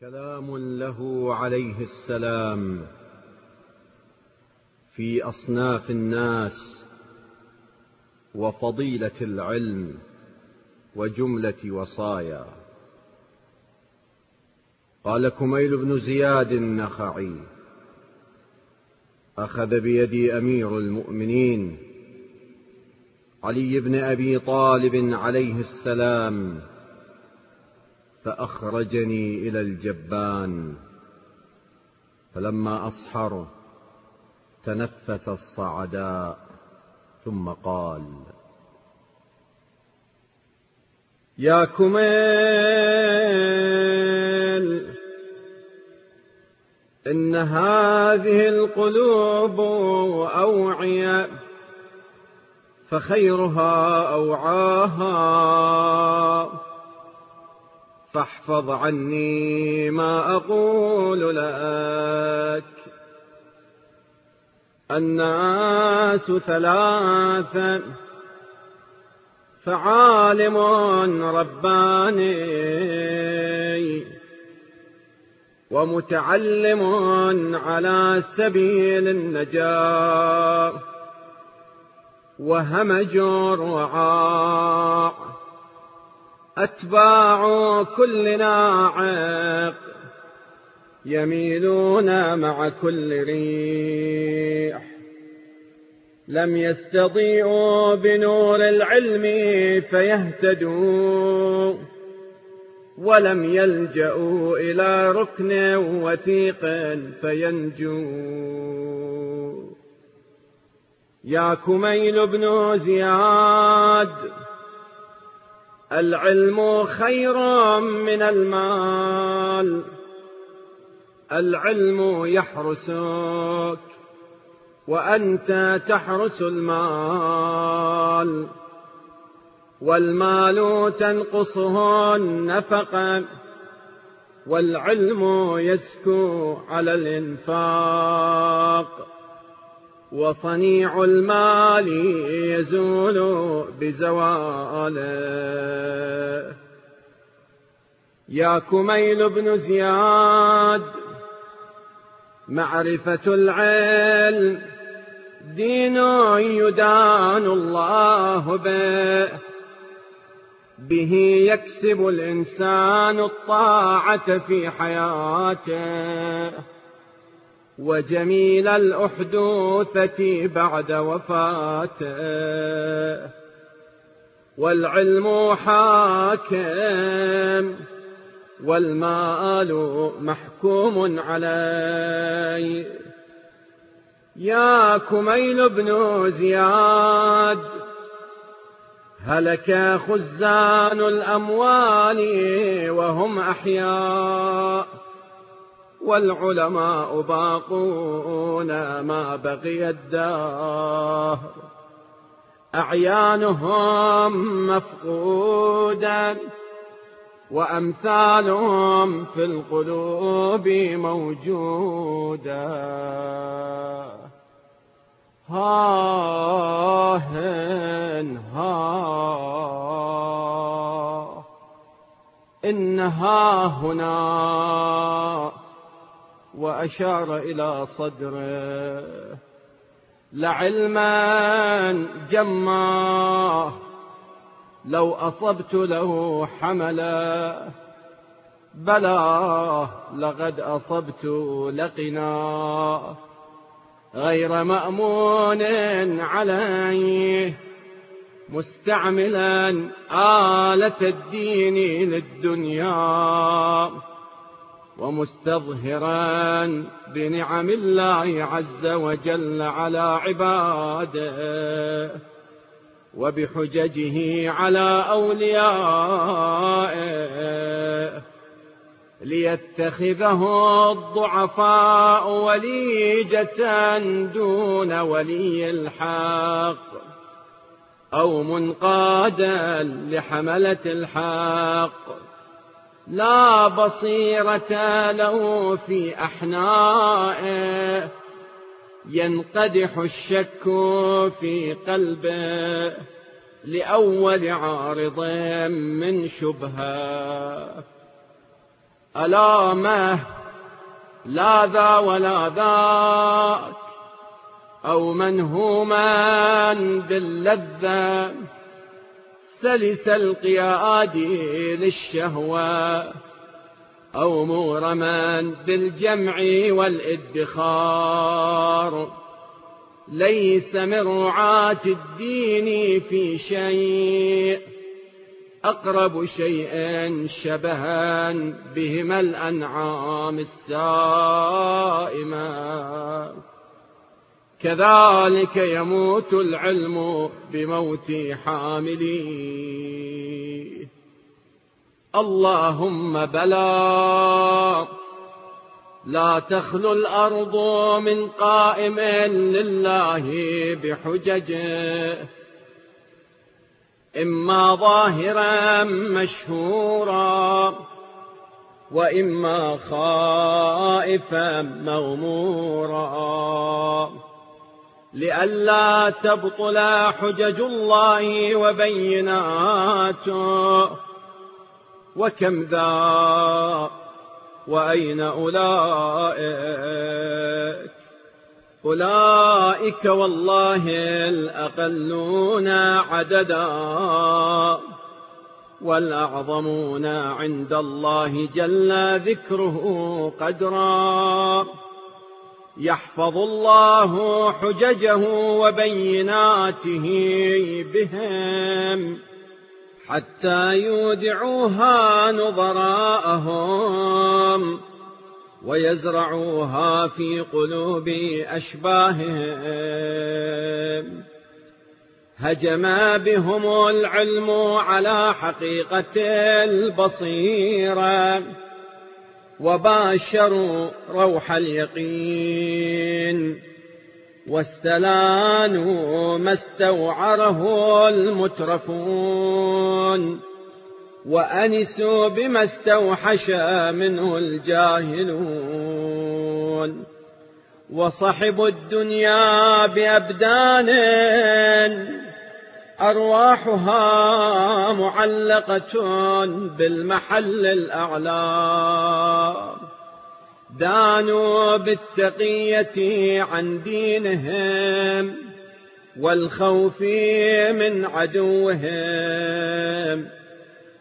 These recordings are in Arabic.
كلام له عليه السلام في أصناف الناس وفضيلة العلم وجملة وصايا. قال كميل بن زياد النخعي أخذ بيدي أمير المؤمنين علي بن أبي طالب عليه السلام فأخرجني إلى الجبان. فلما أصحر تنفس الصعداء ثم قال يا كميل إن هذه القلوب أوعية فخيرها أوعاها. فاحفظ عني ما أقول لك. الناس ثلاثة فعالم رباني ومتعلم على سبيل النجاة وهمج رعاع أتباع كل ناعق يميلون مع كل ريح. لم يستطيعوا بنور العلم فيهتدوا ولم يلجأوا إلى ركن وثيق فينجوا. يا كميل بن زياد العلم خير من المال. العلم يحرسك وأنت تحرس المال. والمال تنقصه النفقة والعلم يسكو على الإنفاق. وصنيع المال يزول بزواله. يا كميل بن زياد معرفة العلم دين يدان الله به. به يكسب الإنسان الطاعة في حياته. وجميل الأحدوثة بعد وفاته. والعلم حاكم والمال محكوم عليه. يا كميل بن زياد هلك خزان الأموال وهم أحياء. والعلماء باقون ما بقي الدهر. أعيانهم مفقودا وأمثالهم في القلوب موجودة هاهن ها إنها هنا وأشار إلى صدره. لعلما جمّاه لو أصبت له حملا. بلى لقد أصبت لقنا. غير مأمون عليه مستعملا آلة الدين للدنيا. ومستظهرا بنعم الله عز وجل على عباده وبحججه على أوليائه ليتخذه الضعفاء وليجة دون ولي الحق أو منقادا لحملة الحق لا بصيرة له في أحنائه. ينقدح الشك في قلبه لأول عارض من شبهة. ألامه لا ذا ولا ذاك؟ أو منهوما باللذة؟ سلس القياد للشهوة أو مغرما بالجمع والادخار. ليس من رعاة الدين في شيء أقرب شيء شبها بهما الأنعام السائمة. كذلك يموت العلم بموت حامليه اللهم بلى. لا تخلو الأرض من قائم لله بحججه إما ظاهرا مشهورا وإما خائفا مغمورا. لئلا تبطل حجج الله وبيناته وكم ذا وأين أولئك؟ أولئك والله الأقلون عددا والأعظمون عند الله جل ذكره قدرا يحفظ الله حججه وبيناته بهم حتى يودعوها نظراءهم ويزرعوها في قلوب أشباههم. هجم بهم العلم على حقيقة البصيرة. وباشروا روح اليقين واستلانوا ما استوعره المترفون وأنسوا بما استوحش منه الجاهلون وصحبوا الدنيا بأبدان أرواحها معلقة بالمحل الأعلى. دانوا بالتقية عن دينهم والخوف من عدوهم.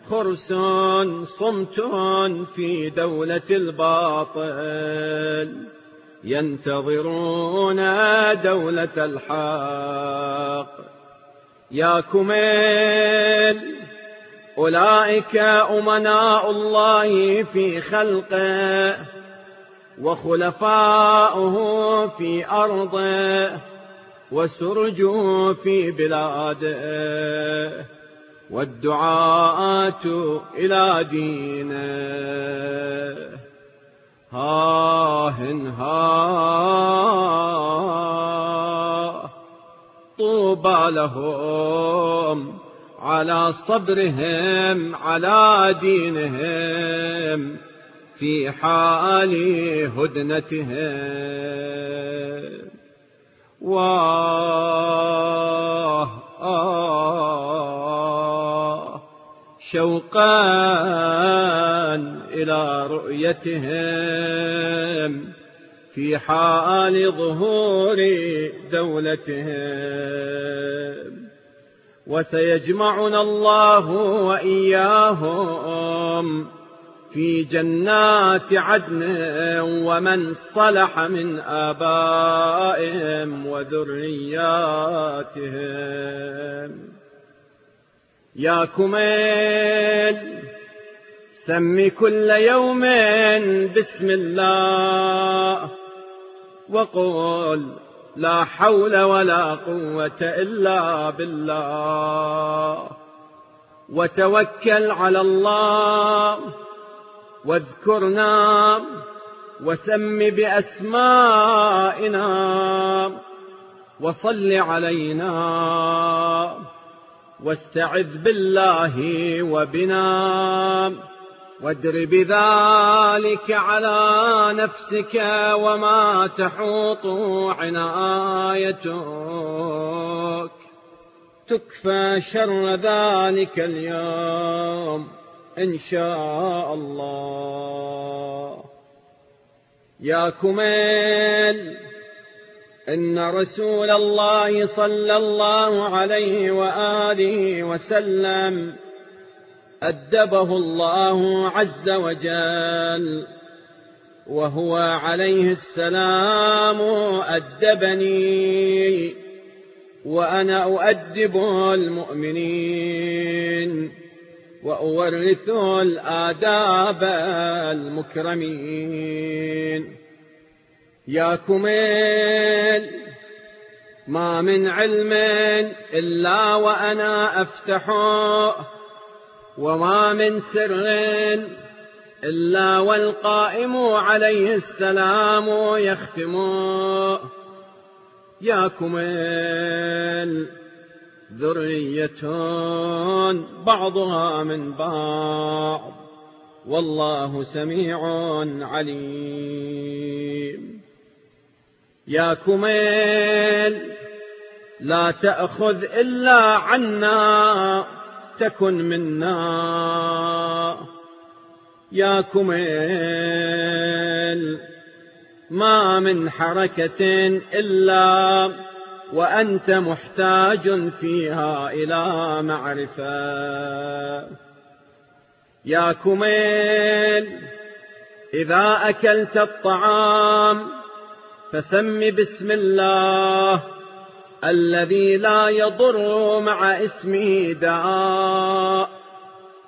خرس صمت في دولة الباطل ينتظرون دولة الحق. يا كميل أولئك أمناء الله في خلقه وخلفاؤه في أرضه وسرجوا في بلاده والدعاة إلى دينه. هاه ها طوبى لهم على صبرهم على دينهم في حال هدنتهم. واه آه شوقا إلى رؤيتهم. في حال ظهور دولتهم وسيجمعنا الله وإياهم في جنات عدن ومن صلح من آبائهم وذرياتهم. يا كميل سم كل يوم بسم الله. وقل لا حول ولا قوة إلا بالله. وتوكل على الله واذكرنا وسم بأسمائنا وصل علينا واستعذ بالله وبنا. وادر بذلك على نفسك وما تحوط عنايتك. تكفى شر ذلك اليوم إن شاء الله. يا كميل إن رسول الله صلى الله عليه وآله وسلم أدبه الله عز وجل وهو عليه السلام أدبني وأنا أؤدب المؤمنين وأورث الآداب المكرمين. يا كميل ما من علم إلا وأنا أفتحه. وما من سر إلا والقائم عليه السلام يختم. يا كميل ذرية بعضها من بعض. والله سميع عليم. يا كميل لا تأخذ إلا عنا. تكن منا. يا كميل ما من حركة إلا وأنت محتاج فيها إلى معرفة. يا كميل إذا أكلت الطعام فسم بسم الله. الذي لا يضر مع اسمه داء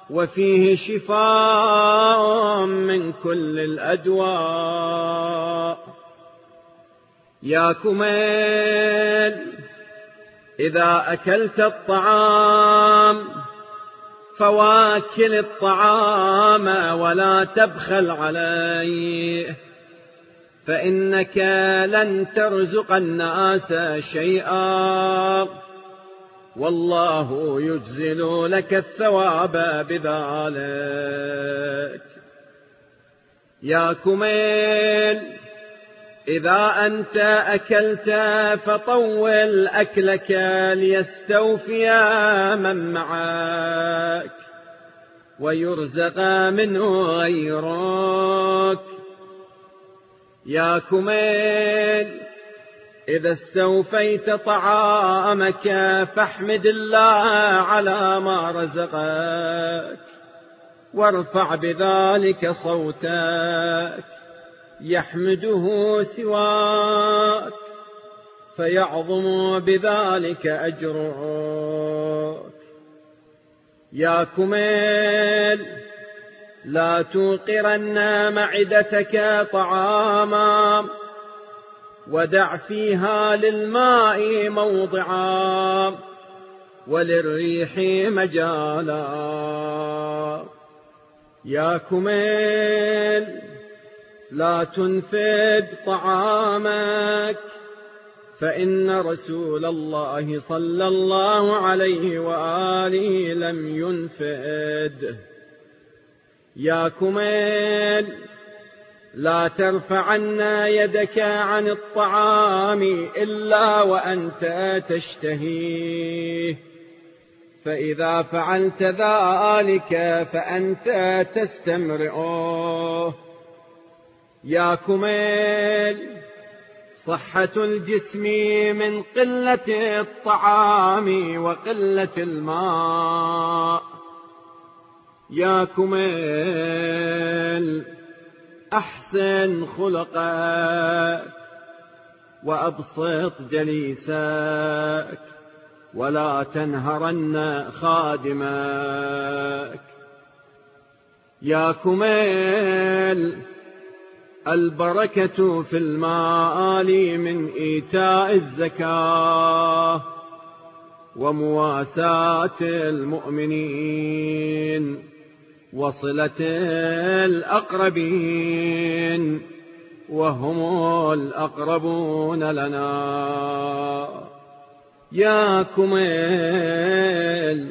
وفيه شفاء من كل الأدواء يا كميل إذا أكلت الطعام فواكل الطعام ولا تبخل عليه. فإنك لن ترزق الناس شيئا. والله يجزل لك الثواب بذلك. يا كميل إذا أنت أكلت فطول أكلك ليستوفي من معك ويرزق منه غيرك. يا كميل إذا استوفيت طعامك فاحمد الله على ما رزقك وارفع بذلك صوتك يحمده سواك فيعظم بذلك أجرك. يا كميل لا توقرن معدتك طعاما. ودع فيها للماء موضعا وللريح مجالا. يا كميل لا تنفد طعامك. فإن رسول الله صلى الله عليه وآله لم ينفد. يا كميل لا ترفعن يدك عن الطعام إلا وأنت تشتهيه. فإذا فعلت ذلك فأنت تستمرئه. يا كميل صحة الجسم من قلة الطعام وقلة الماء. يا كميل أحسن خلقك وأبسط جليسك ولا تنهرن خادمك يا كميل البركة في المال من إيتاء الزكاة ومواساة المؤمنين. وصلة الأقربين وهم الأقربون لنا. يا كميل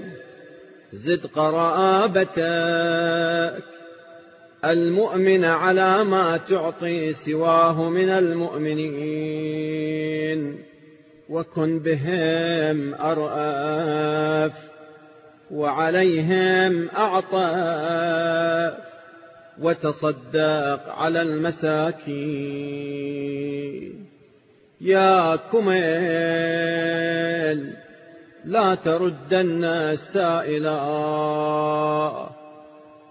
زد قرابتك. المؤمن على ما تعطي سواه من المؤمنين. وكن بهم أرأف. وعليهم أعطى وتصدق على المساكين. يا كميل لا تردن السائلا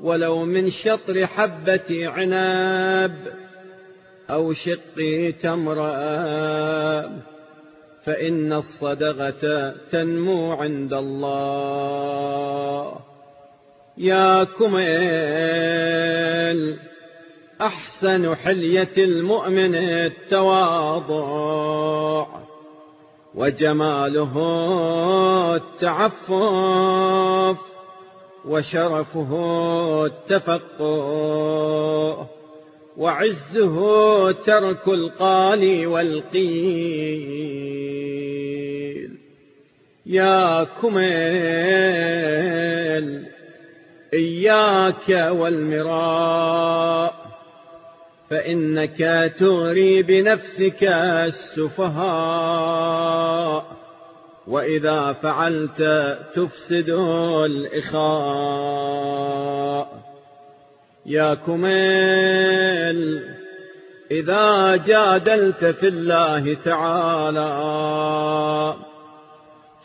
ولو من شطر حبة عنب أو شق تمرأ فإن الصدقة تنمو عند الله. يا كميل أحسن حلية المؤمن التواضع وجماله التعفف وشرفه التفقه وعزه ترك القال والقيل. يا كميل إياك والمراء فإنك تغري بنفسك السفهاء وإذا فعلت تفسد الإخاء. يا كميل إذا جادلت في الله تعالى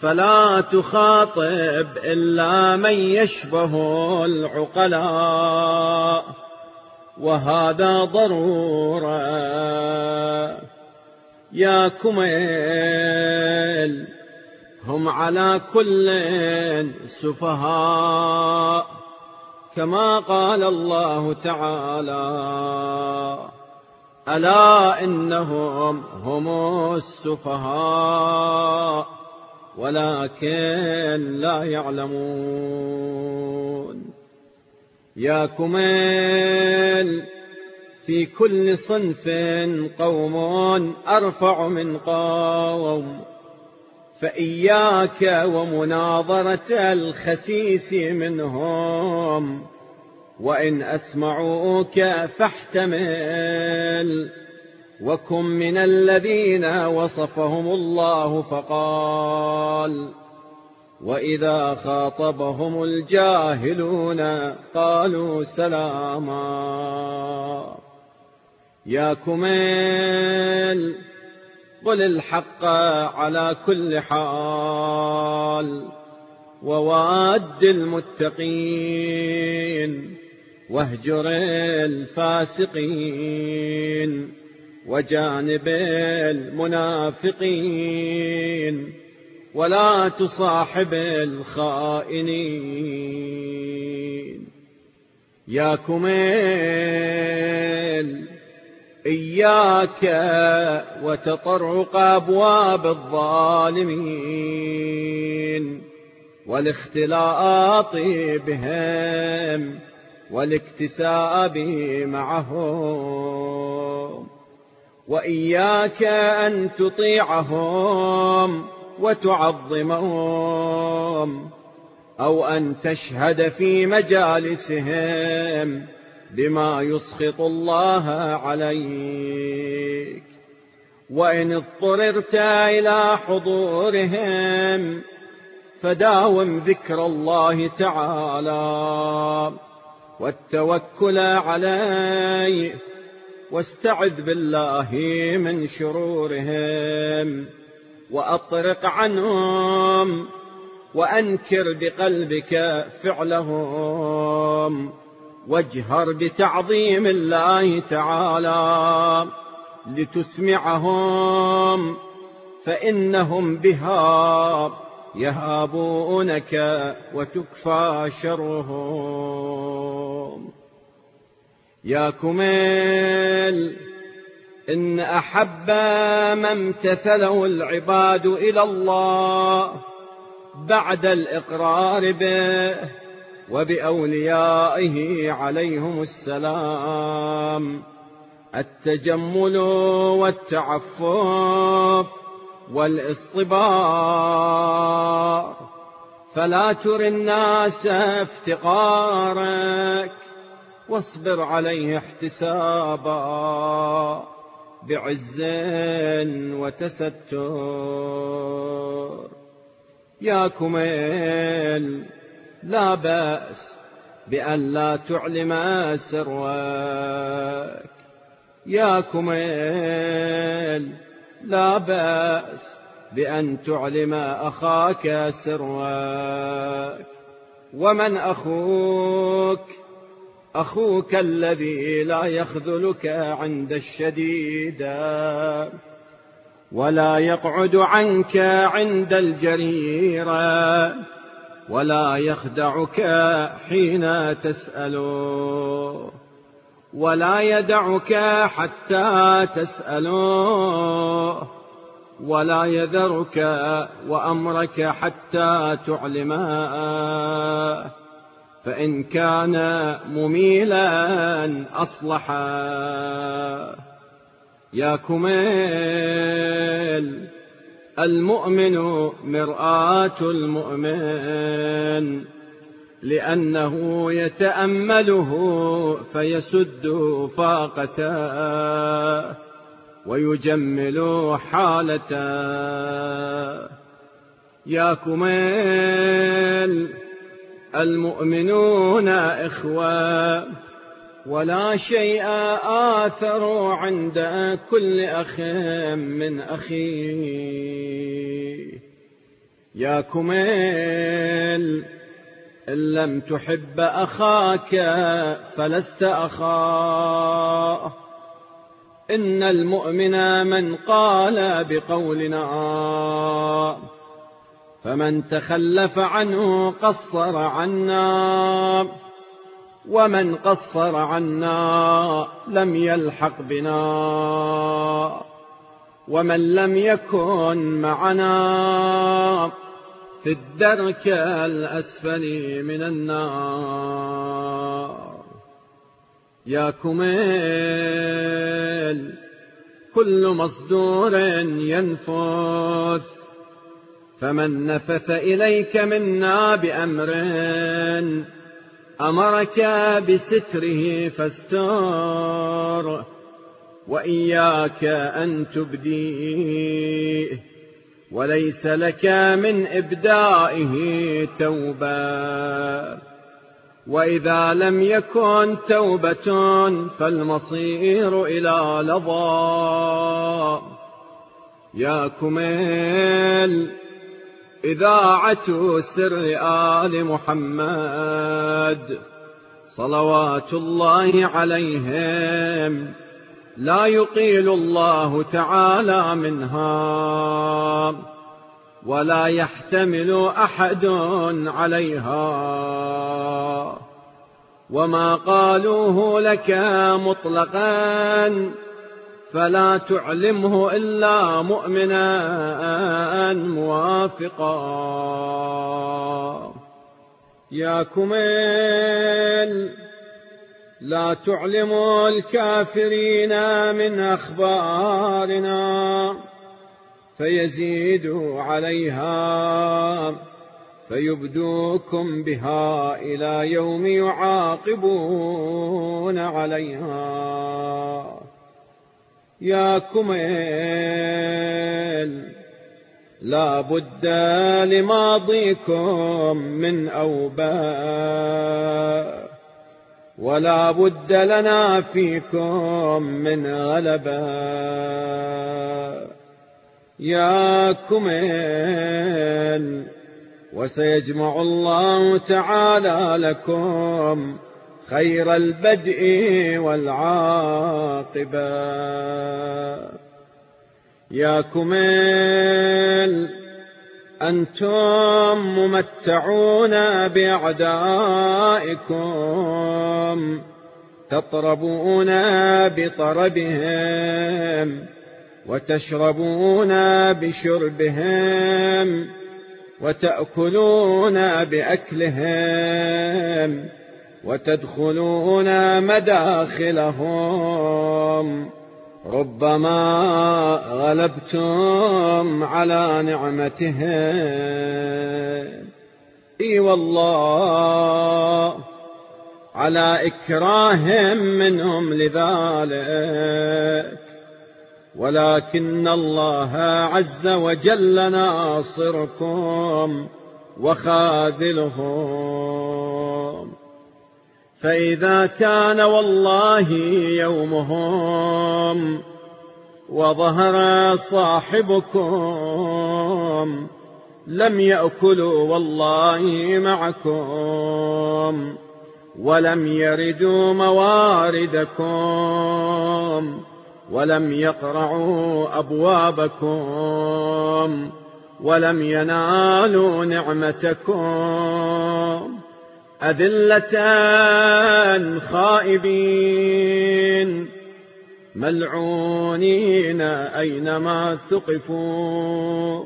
فلا تخاطب إلا من يشبه العقلاء وهذا ضرورة. يا كميل هم على كل سفهاء كما قال الله تعالى ألا إنهم هم السفهاء. ولكن لا يعلمون. يا كميل في كل صنف قوم أرفع من قوم. فإياك ومناظرة الخسيس منهم. وإن أسمعوك فاحتمل. وكن من الذين وصفهم الله فقال وإذا خاطبهم الجاهلون قالوا سلاما يا كميل قل الحق على كل حال وواد المتقين واهجر الفاسقين وجانب المنافقين ولا تصاحب الخائنين. يا كميل إياك وتطرق أبواب الظالمين والاختلاط بهم والاكتساب معهم. وإياك أن تطيعهم وتعظمهم أو أن تشهد في مجالسهم بما يسخط الله عليك. وإن اضطررت إلى حضورهم فداوم ذكر الله تعالى والتوكل عليه. واستعذ بالله من شرورهم وأطرق عنهم وأنكر بقلبك فعلهم واجهر بتعظيم الله تعالى لتسمعهم فإنهم بها يهابونك وتكفى شرهم يا كميل إن أحب ما امتثله العباد إلى الله بعد الإقرار به وبأوليائه عليهم السلام. التجمل والتعفف والاصطبار فلا تر الناس افتقارك. واصبر عليه احتسابا بعز وتستر. يا كميل لا بأس بأن لا تعلم سروك يا كميل لا بأس بأن تعلم أخاك سروك ومن أخوك أخوك الذي لا يخذلك عند الشديد ولا يقعد عنك عند الجريرة ولا يخدعك حين تسأله ولا يدعك حتى تسأله ولا يذرك وأمرك حتى تعلمه فإن كان مميلا أصلحا. يا كميل المؤمن مرآة المؤمن لأنه يتأمله فيسد فاقته ويجمل حالته. يا كميل المؤمنون إخوة ولا شيء آثر عند كل أخ من أخيه يا كميل إن لم تحب أخاك فلست أخاه إن المؤمن من قال بقولنا فمن تخلف عنه قصر عنا ومن قصر عنا لم يلحق بنا ومن لم يكن معنا في الدرك الأسفل من النار. يا كميل كل مصدور ينفث. فمن نفث إليك منا بأمر أمرك بستره فاستر وإياك أن تبديه وليس لك من إبدائه توبة. وإذا لم يكن توبة فالمصير إلى لظى. يا كميل. إذاعة سر آل محمد. صلوات الله عليهم. لا يقيل الله تعالى منها. ولا يحتمل أحد عليها. وما قالوه لك مطلقا. فلا تعلمه إلا مؤمنا موافقا. يا كميل لا تعلموا الكافرين من أخبارنا فيزيدوا عليها فيبدوكم بها إلى يوم يعاقبون عليها. يا كميل لا بد لماضيكم من أوباء ولا بد لنا فيكم من غلبة يا كميل وسيجمع الله تعالى لكم خير البدء والعاقبة. يا كميل أنتم ممتعون بأعدائكم تطربون بطربهم وتشربون بشربهم وتأكلون بأكلهم. وتدخلون مداخلهم. ربما غلبتم على نعمتهم. إي والله على اكراه منهم لذلك. ولكن الله عز وجل ناصركم وخاذلهم. فإذا كان والله يومهم وظهر صاحبكم لم يأكلوا والله معكم ولم يردوا مواردكم ولم يقرعوا أبوابكم ولم ينالوا نعمتكم أذلة خائبين ملعونين أينما ثقفوا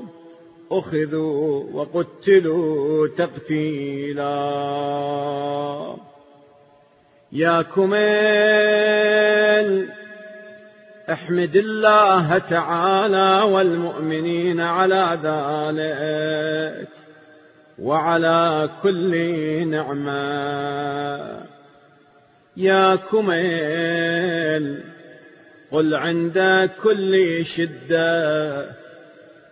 أخذوا وقتلوا تقتيلا. يا كميل احمد الله تعالى والمؤمنين على ذلك. وعلى كل نعمة. يا كميل قل عند كل شدة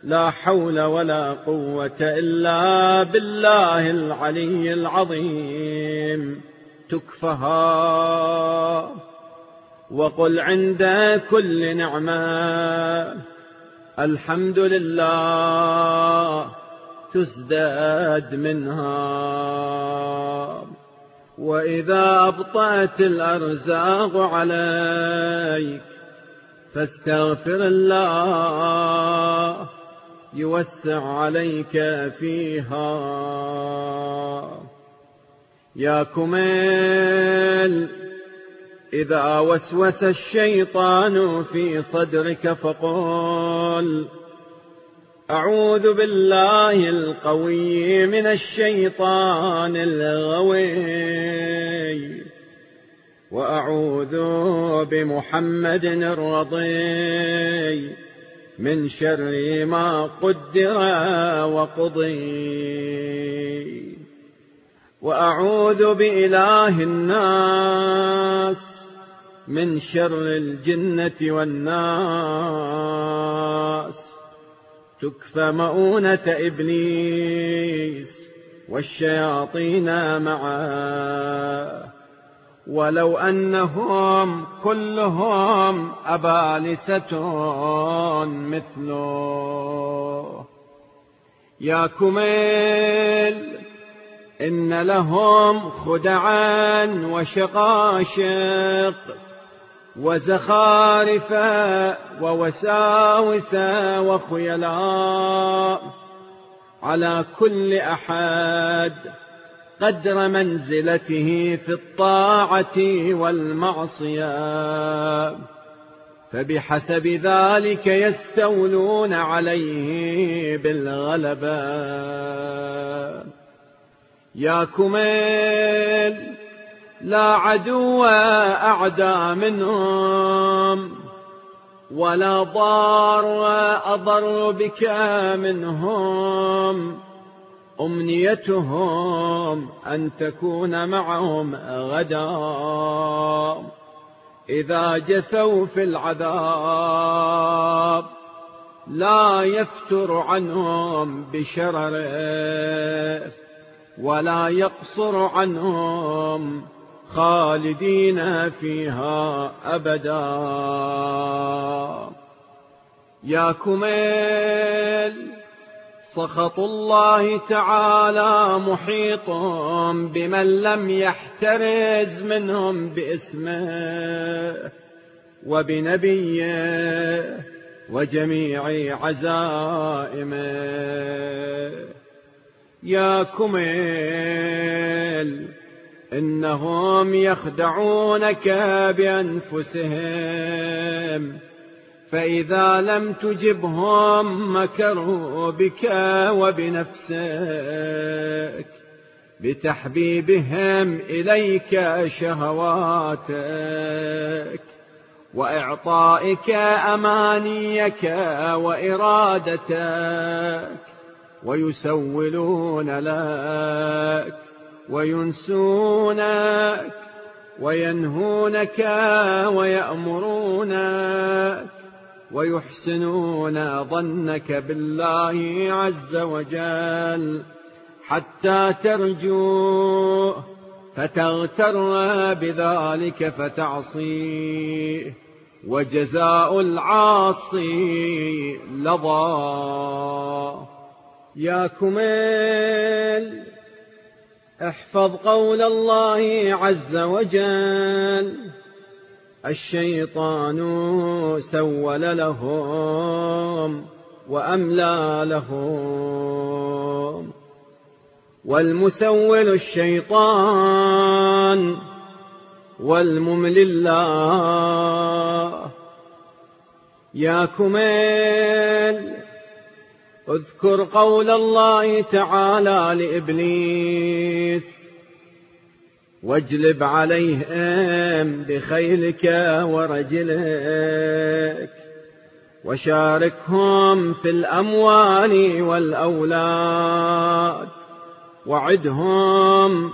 لا حول ولا قوة إلا بالله العلي العظيم. تكفها. وقل عند كل نعمة الحمد لله. تزداد منها. وإذا أبطأت الأرزاق عليك فاستغفر الله يوسع عليك فيها. يا كميل إذا وسوس الشيطان في صدرك فقل أعوذ بالله القوي من الشيطان الغوي. وأعوذ بمحمد الرضي. من شر ما قدر وقضي. وأعوذ بإله الناس. من شر الجنة والناس. تكفى مؤونة إبليس والشياطين معه ولو أنهم كلهم أبالسة مثله. يا كميل إن لهم خدعا وشقاشق وزخارف ووساوس وخيلاء على كل أحد قدر منزلته في الطاعة والمعصية. فبحسب ذلك يستولون عليه بالغلبة. يا كميل لا عدو أعدى منهم ولا ضار أضر بك منهم. أمنيتهم أن تكون معهم غدا. إذا جثوا في العذاب لا يفتر عنهم بشرره ولا يقصر عنهم خالدين فيها أبدا. يا كميل سخط الله تعالى محيط بمن لم يحترز منهم باسمه وبنبيه وجميع عزائمه. يا كميل إنهم يخدعونك بأنفسهم فإذا لم تجبهم مكروا بك وبنفسك بتحبيبهم إليك شهواتك وإعطائك أمانيك وإرادتك ويسولون لك. وينسونك وينهونك ويأمرونك ويحسنون ظنك بالله عز وجل حتى ترجوه فتغتر بذلك فتعصيه وجزاء العاصي لظى. يا كميل احفظ قول الله عز وجل. الشيطان سول لهم وأملى لهم. والمسول الشيطان والممل الله. يا كميل اذكر قول الله تعالى لإبليس واجلب عليهم بخيلك ورجلك وشاركهم في الأموال والأولاد وعدهم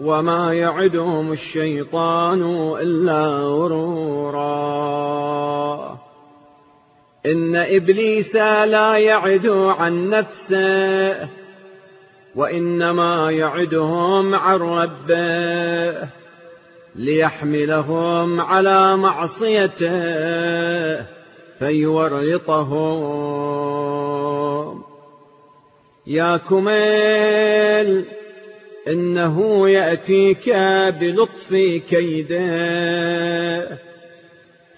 وما يعدهم الشيطان إلا غرورا. إن إبليس لا يعد عن نفسه وإنما يعدهم عن ربه ليحملهم على معصيته فيورطهم. يا كميل إنه يأتيك بلطف كيده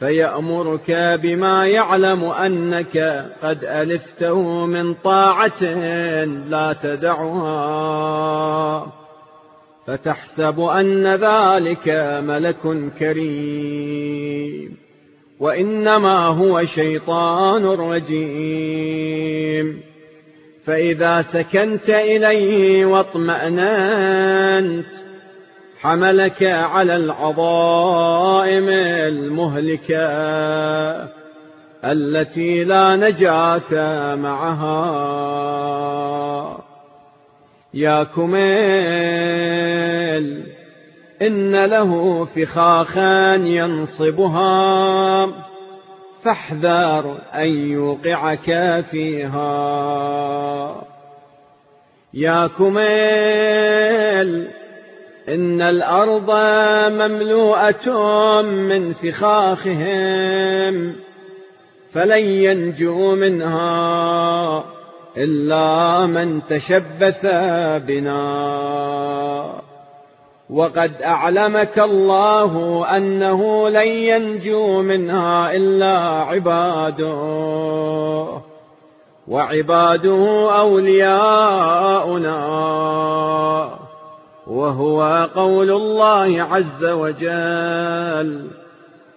فيأمرك بما يعلم أنك قد ألفته من طاعة لا تدعها. فتحسب أن ذلك ملك كريم. وإنما هو شيطان رجيم. فإذا سكنت إليه واطمأننت حملك على العظائم المهلكة التي لا نجاة معها. يا كميل إن له فخاخا ينصبها. فاحذر أن يوقعك فيها. يا كميل إن الأرض مملوءة من فخاخهم فلن ينجو منها إلا من تشبث بنا. وقد أعلمك الله أنه لن ينجو منها إلا عباده وعباده أولياؤنا. وهو قول الله عز وجل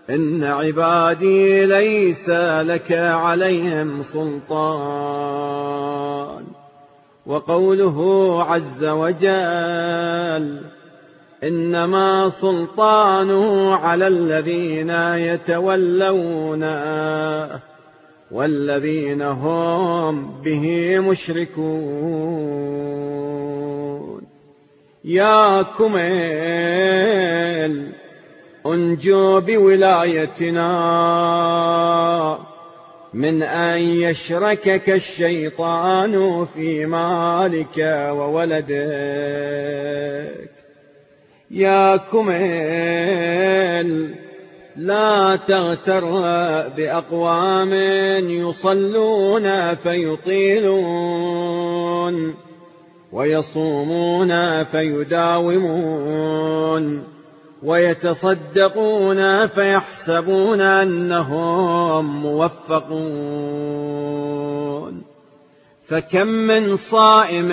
إن عبادي ليس لك عليهم سلطان. وقوله عز وجل إنما سلطانه على الذين يتولونه والذين هم به مشركون. يا كميل انجو بولايتنا. من أن يشركك الشيطان في مالك وولدك. يا كميل لا تغتر بأقوام يصلون فيطيلون. ويصومون فيداومون ويتصدقون فيحسبون أنهم موفقون فكم من صائم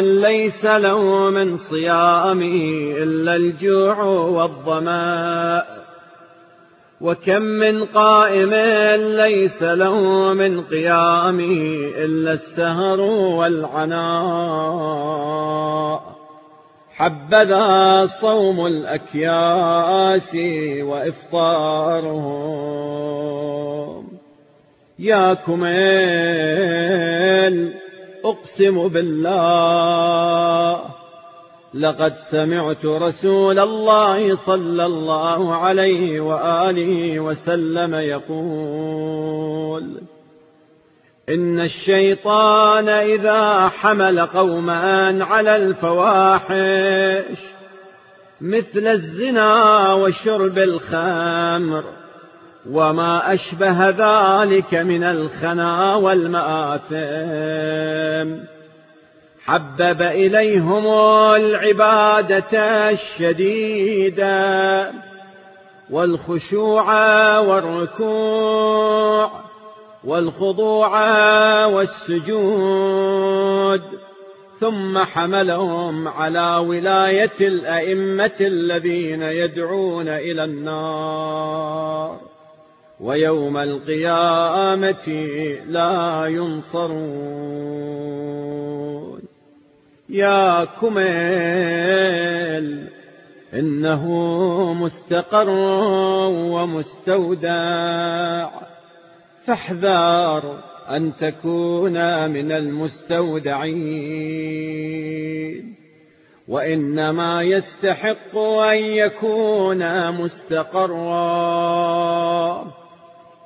ليس له من صيامه إلا الجوع والظماء وكم من قائم ليس له من قيامه إلا السهر والعناء. حبذا صوم الأكياس وإفطارهم. يا كميل أقسم بالله لقد سمعت رسول الله صلى الله عليه وآله وسلم يقول إن الشيطان إذا حمل قوما على الفواحش مثل الزنا وشرب الخمر وما أشبه ذلك من الخنا والمآثم. حبب إليهم العبادة الشديدة والخشوع والركوع والخضوع والسجود ثم حملهم على ولاية الأئمة الذين يدعون إلى النار ويوم القيامة لا ينصرون. يا كميل إنه مستقر ومستودع. فاحذر أن تكون من المستودعين وإنما يستحق أن يكون مستقرا.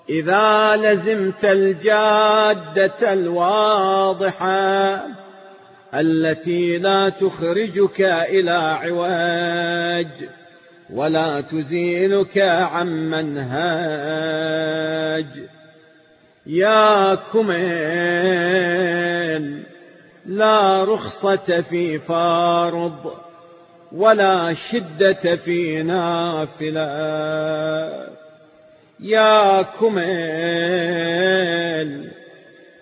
إذا لزمت الجادة الواضحة التي لا تخرجك إلى عواج ولا تزيلك عن منهاج. يا كمين لا رخصة في فارض ولا شدة في نافلة. يا كميل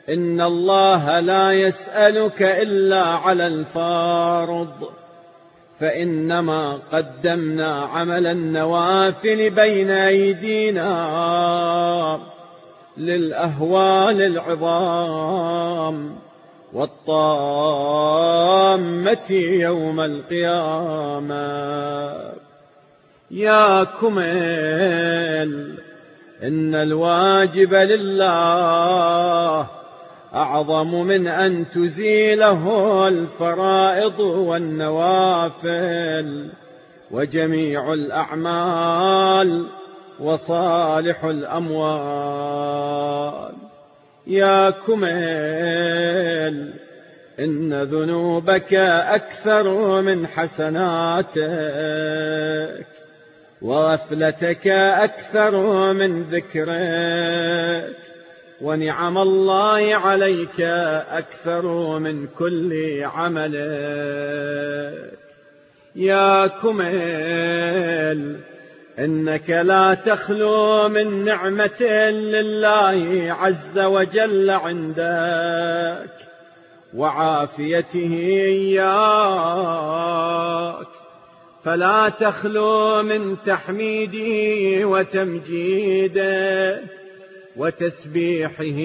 إن الله لا يسألك إلا على الفارض. فإنما قدمنا عمل النوافل بين أيدينا للأهوال العظام والطامة يوم القيامة. يا كميل إن الواجب لله أعظم من أن تزيله الفرائض والنوافل وجميع الأعمال وصالح الأموال. يا كميل إن ذنوبك أكثر من حسناتك وغفلتك أكثر من ذكرك. ونعم الله عليك أكثر من كل عملك يا كميل إنك لا تخلو من نعمة لله عز وجل عندك وعافيته إياك. فلا تخلو من تحميده وتمجيده. وتسبيحه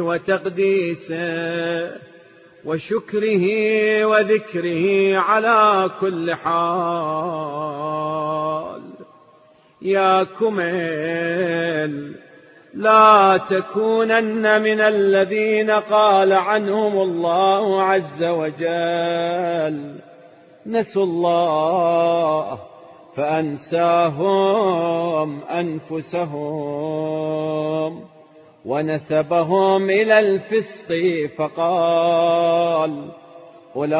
وتقديسه وشكره وذكره على كل حال. يا كميل لا تكونن من الذين قال عنهم الله عز وجل نسوا الله فأنساهم أنفسهم. ونسبهم إلى الفسق فقال أولئك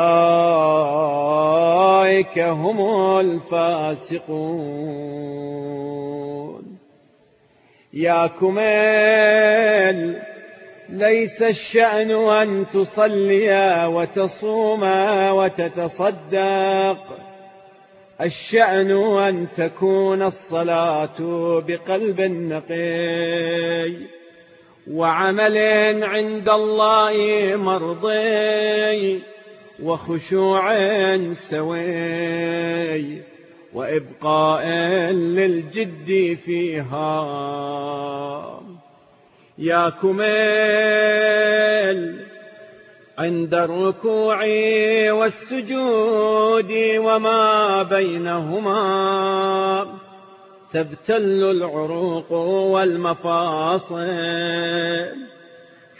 هم الفاسقون. يا كميل ليس الشأن أن تصلي وتصوم وتتصدق. الشأن أن تكون الصلاة بقلب نقي. وعمل عند الله مرضي وخشوع سوي وإبقاء للجد فيها. يا كميل عند الركوع والسجود وما بينهما تبتل العروق والمفاصل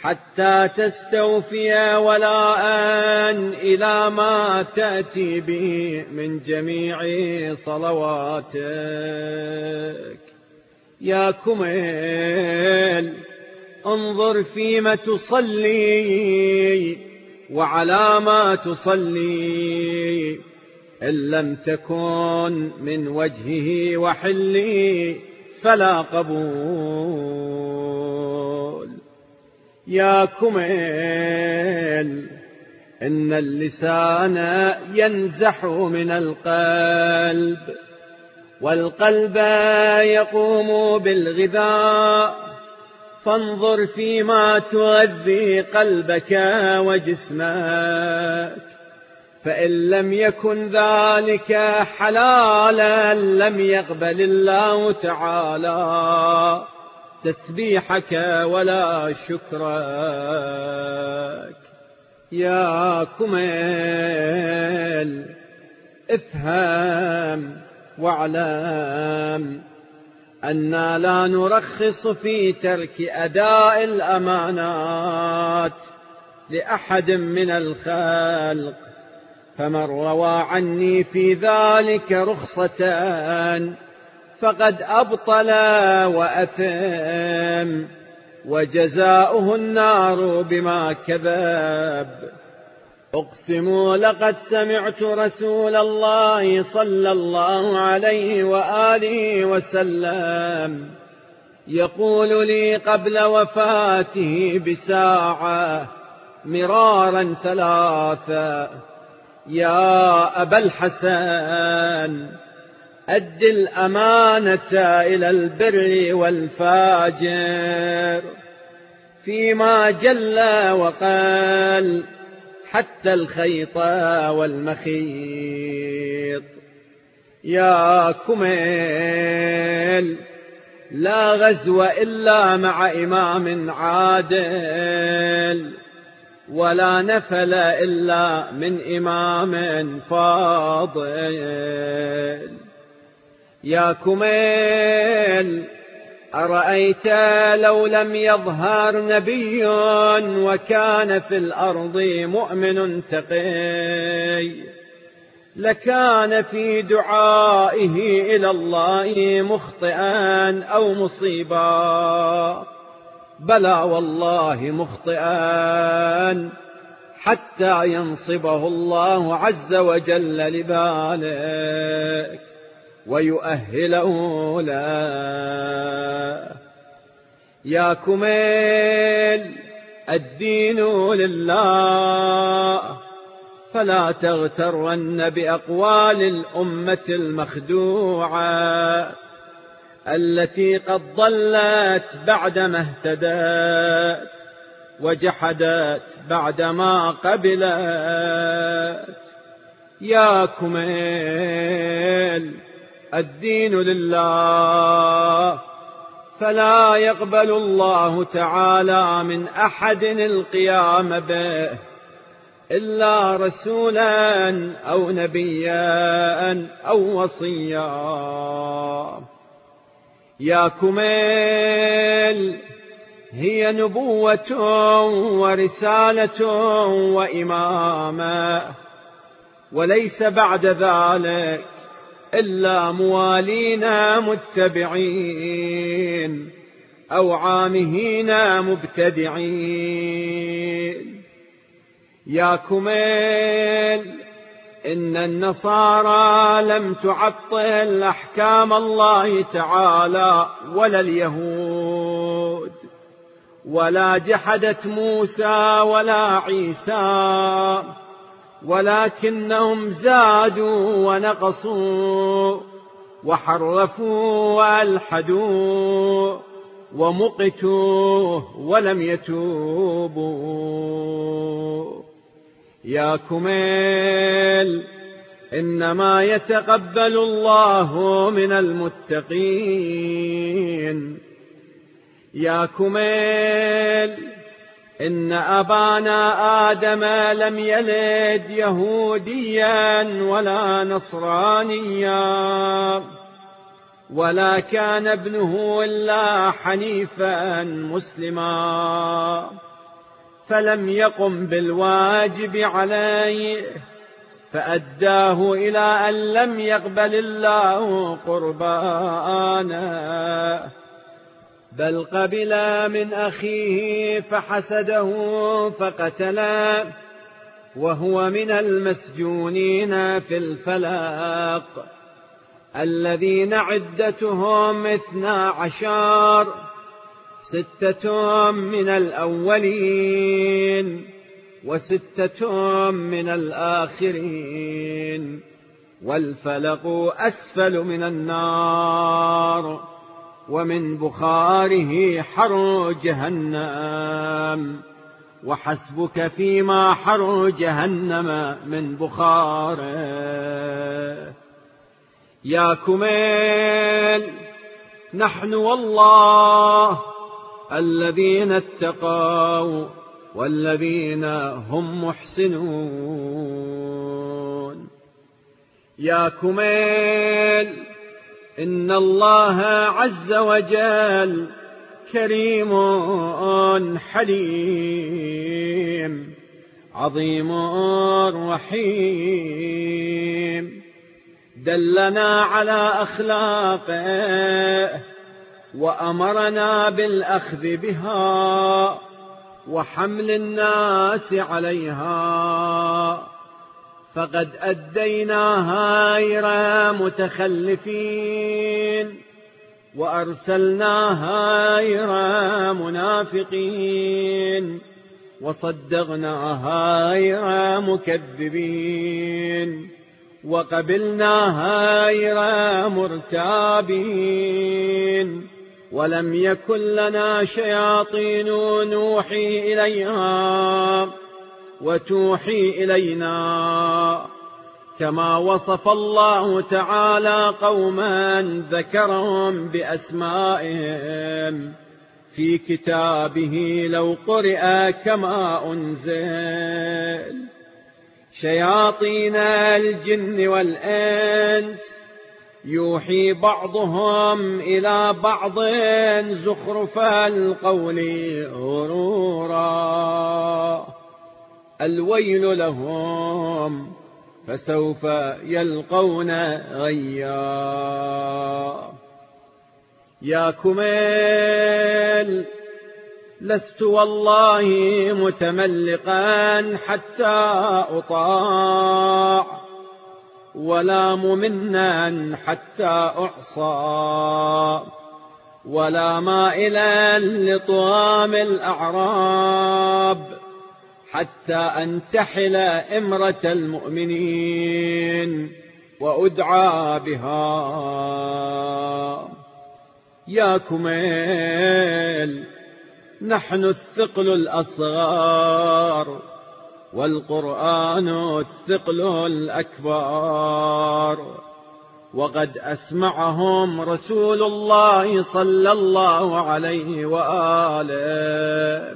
حتى تستوفي ولاء إلى ما تأتي به من جميع صلواتك. يا كميل انظر فيم تصلي وعلى ما تصلي. إن لم تكن من وجهه وحلي فلا قبول. يا كميل إن اللسان ينزح من القلب والقلب يقوم بالغذاء. فانظر فيما تغذي قلبك وجسمك. فإن لم يكن ذلك حلالا لم يقبل الله تعالى تسبيحك ولا شكرك. يا كميل افهم واعلم أنا لا نرخص في ترك أداء الأمانات لأحد من الخلق. فمن روى عني في ذلك رخصة فقد أبطل وأثم وجزاؤه النار بما كذب. أقسم لقد سمعت رسول الله صلى الله عليه وآله وسلم يقول لي قبل وفاته بساعة مرارا ثلاثة يا أبا الحسن أد الأمانة إلى البر والفاجر فيما جل وقال حتى الخيط والمخيط. يا كميل لا غزو إلا مع إمام عادل. ولا نفل إلا من إمام فاضل. يا كميل أرأيت لو لم يظهر نبي وكان في الأرض مؤمن تقي؟ لكان في دعائه إلى الله مخطئا أو مصيبا. بلى والله مخطئا حتى ينصبه الله عز وجل لذلك ويؤهله له يا كميل الدين لله فلا تغترن بأقوال الأمة المخدوعة. التي قد ضلت بعدما اهتدت وجحدت بعدما قبلت. يا كميل الدين لله فلا يقبل الله تعالى من أحد القيام به إلا رسولا أو نبيا أو وصيا. يا كميل هي نبوة ورسالة وإمامة وليس بعد ذلك إلا موالين متبعين أو عامهين مبتدعين. يا كميل إن النصارى لم تعطل أحكام الله تعالى ولا اليهود ولا جحدت موسى ولا عيسى ولكنهم زادوا ونقصوا وحرفوا وألحدوا ومقتوا ولم يتوبوا. يا كميل إنما يتقبل الله من المتقين. يا كميل إن أبانا آدم لم يلد يهوديا ولا نصرانيا ولا كان ابنه إلا حنيفا مسلما. فلم يقم بالواجب عليه فأداه إلى أن لم يقبل الله قربانه بل قبل من أخيه فحسده فقتله وهو من المسجونين في الفلاق الذين عدتهم اثنا عشر. ستة من الأولين وستة من الآخرين والفلق أسفل من النار ومن بخاره حر جهنم وحسبك فيما حر جهنم من بخاره. يا كميل نحن والله الذين اتقوا والذين هم محسنون. يا كميل إن الله عز وجل كريم حليم عظيم رحيم. دلنا على أخلاقه وأمرنا بالأخذ بها وحمل الناس عليها. فقد أديناها غير متخلفين وأرسلناها غير منافقين وصدقناها غير مكذبين وقبلناها غير مرتابين. ولم يكن لنا شياطين نوحي إليها وتوحي إلينا كما وصف الله تعالى قوما ذكرهم بأسمائهم في كتابه لو قرئ كما أنزل شياطين الجن والإنس يوحي بعضهم إلى بعض زخرف القول غرورا. الويل لهم فسوف يلقون غيا. يا كميل لست والله متملقا حتى أطاع. ولا ممنا حتى أعصى. ولا مائلا لطوام الأعراب حتى أنتحل إمرة المؤمنين وأدعى بها. يا كميل نحن الثقل الأصغار والقرآن الثقل الأكبر. وقد أسمعهم رسول الله صلى الله عليه وآله.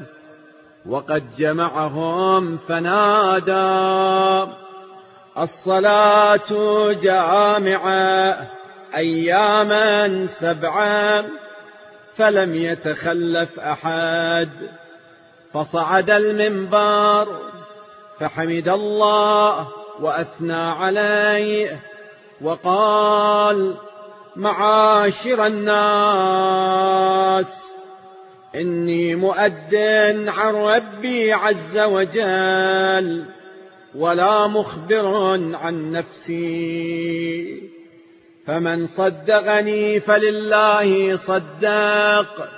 وقد جمعهم فنادى الصلاة جامعة أياما سبعا فلم يتخلف أحد. فصعد المنبر فحمد الله وأثنى عليه وقال معاشر الناس إني مؤد عن ربي عز وجل ولا مخبر عن نفسي فمن صدقني فلله صدق.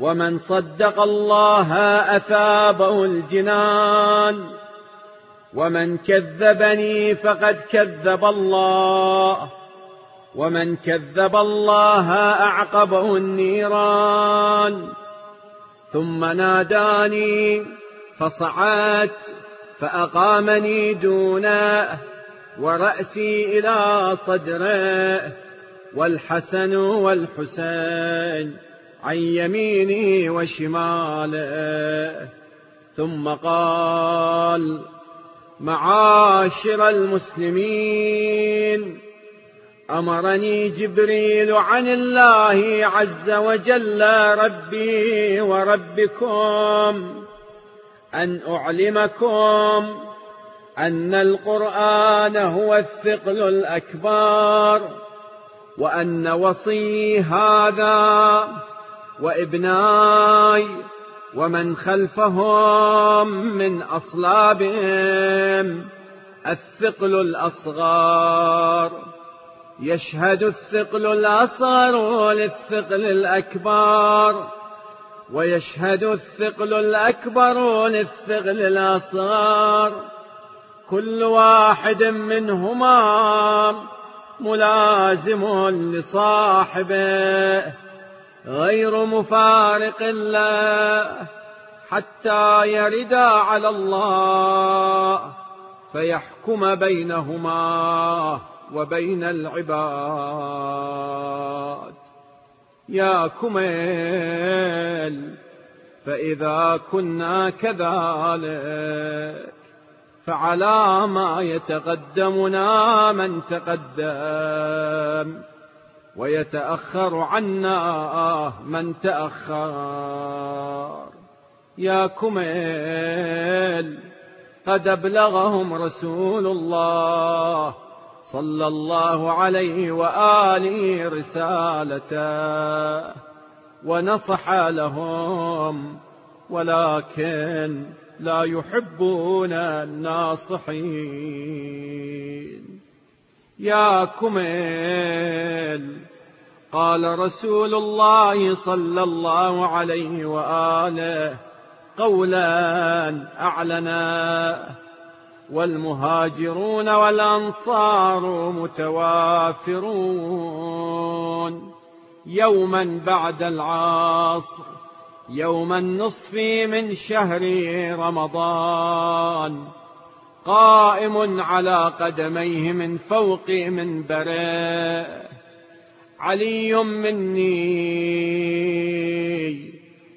ومن صدق الله أثابه الجنان. ومن كذبني فقد كذب الله. ومن كذب الله أعقبه النيران. ثم ناداني فصعدت فأقامني دونه ورأسي إلى صدره والحسن والحسين. عن يميني وشماله ثم قال معاشر المسلمين أمرني جبريل عن الله عز وجل ربي وربكم أن أعلمكم أن القرآن هو الثقل الأكبر وأن وصي هذا وإبناي ومن خلفهم من أصلابهم الثقل الأصغر يشهد الثقل الأصغر للثقل الأكبر ويشهد الثقل الأكبر للثقل الأصغر كل واحد منهما ملازم لصاحبه غير مفارق له حتى يردا على الله فيحكم بينهما وبين العباد. يا كميل فإذا كنا كذلك فعلى ما يتقدمنا من تقدم. ويتأخر عنا من تأخر. يا كميل قد أبلغهم رسول الله صلى الله عليه وآله رسالته ونصح لهم ولكن لا يحبون الناصحين. يا كميل قال رسول الله صلى الله عليه وآله قولا أعلنا. والمهاجرون والأنصار متوافرون. يوما بعد العصر يوم النصف من شهر رمضان. قائم على قدميه من فوق منبره. علي مني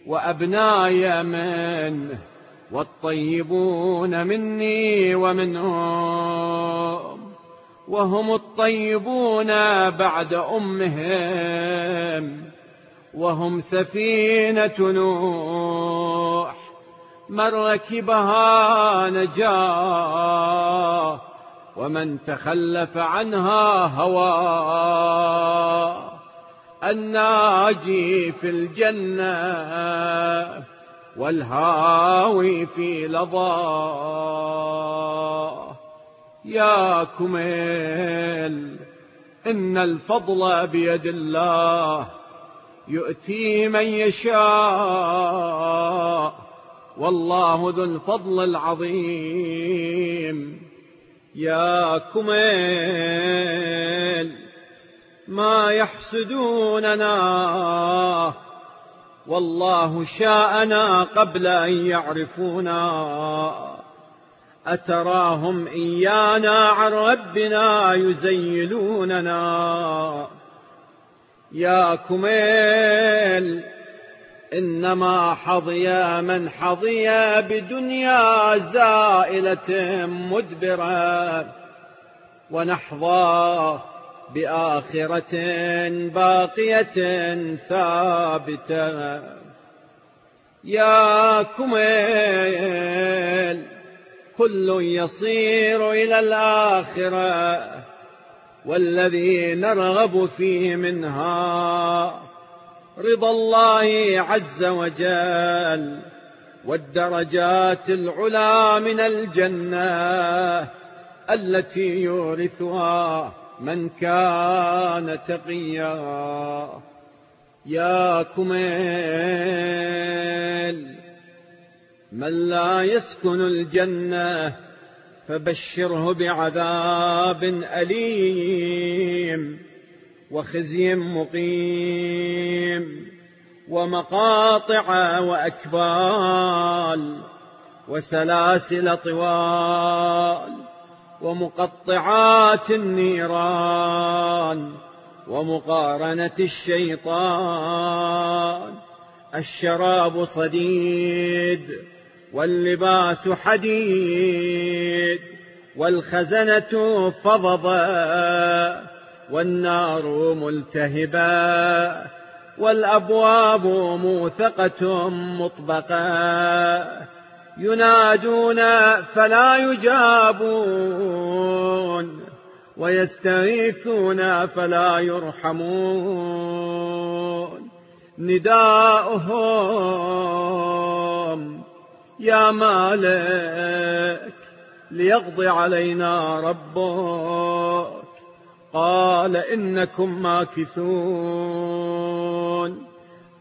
وأبناي منه والطيبون مني ومنهم وهم الطيبون بعد أمهم وهم سفينة نوح من ركبها نجاه ومن تخلف عنها هوى الناجي في الجنة والهاوي في لظى. يا كميل إن الفضل بيد الله يؤتي من يشاء والله ذو الفضل العظيم. يا كميل ما يحسدوننا. والله شاءنا قبل أن يعرفونا. أتراهم إيانا عن ربنا يزيلوننا. يا كميل إنما حظي من حظي بدنيا زائلة مدبرة ونحظى بآخرة باقية ثابتة. يا كميل كل يصير إلى الآخرة والذي نرغب فيه منها رضا الله عز وجل والدرجات العلى من الجنة التي يورثها من كان تقيا. يا كميل من لا يسكن الجنة فبشره بعذاب أليم. وخزي مقيم ومقاطع وأكبال وسلاسل طوال ومقطعات النيران ومقارنة الشيطان الشراب صديد واللباس حديد والخزنة فضضا والنار ملتهبا والأبواب موثقة مطبقة ينادون فلا يجابون ويستغيثون فلا يرحمون نداؤهم يا مالك ليقضي علينا ربك قال إنكم ماكثون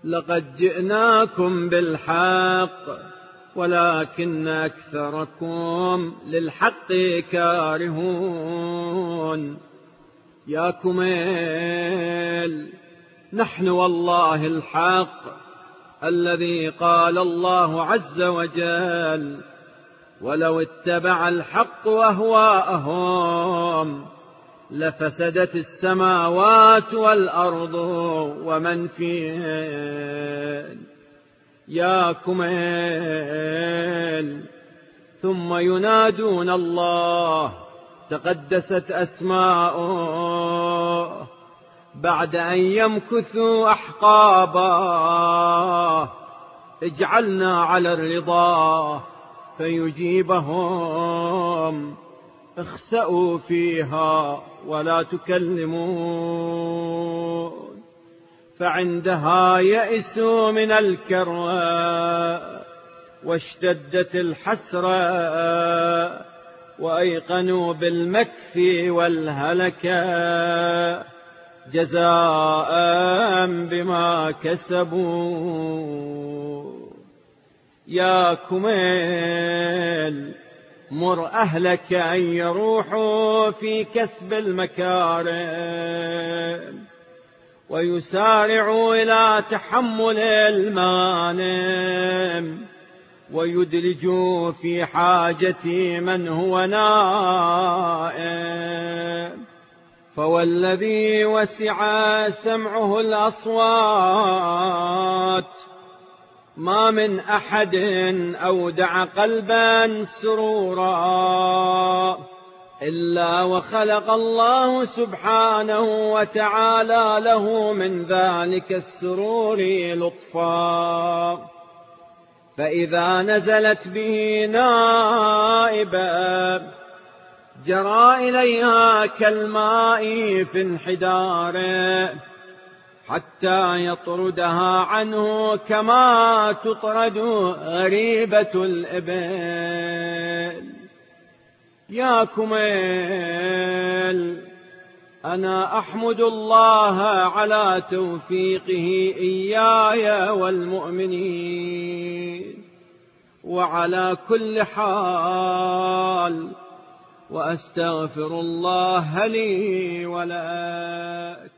لقد جئناكم بالحق ولكن أكثركم للحق كارهون يا كميل نحن والله الحق الذي قال الله عز وجل ولو اتبع الحق أهواءهم لفسدت السماوات والأرض ومن فيهن. يا كميل. ثم ينادون الله. تقدست أسماؤه. بعد أن يمكثوا أحقابا اجعلنا على الرضا. فيجيبهم. اخسأوا فيها ولا تكلمون. فعندها يئسوا من الكرى واشتدت الحسرة وأيقنوا بالمكف والهلكة جزاء بما كسبوا. يا كميل مر أهلك أن يروحوا في كسب المكارم ويسارعوا إلى تحمل المانم ويدلجوا في حاجة من هو نائم فوالذي وسع سمعه الأصوات ما من أحد أودع قلبا سرورا إلا وخلق الله سبحانه وتعالى له من ذلك السرور لطفا. فإذا نزلت به نائبة جرى إليها كالماء في انحداره حتى يطردها عنه كما تطرد غريبة الإبل. يا كميل أنا أحمد الله على توفيقه إياي والمؤمنين وعلى كل حال وأستغفر الله لي ولك.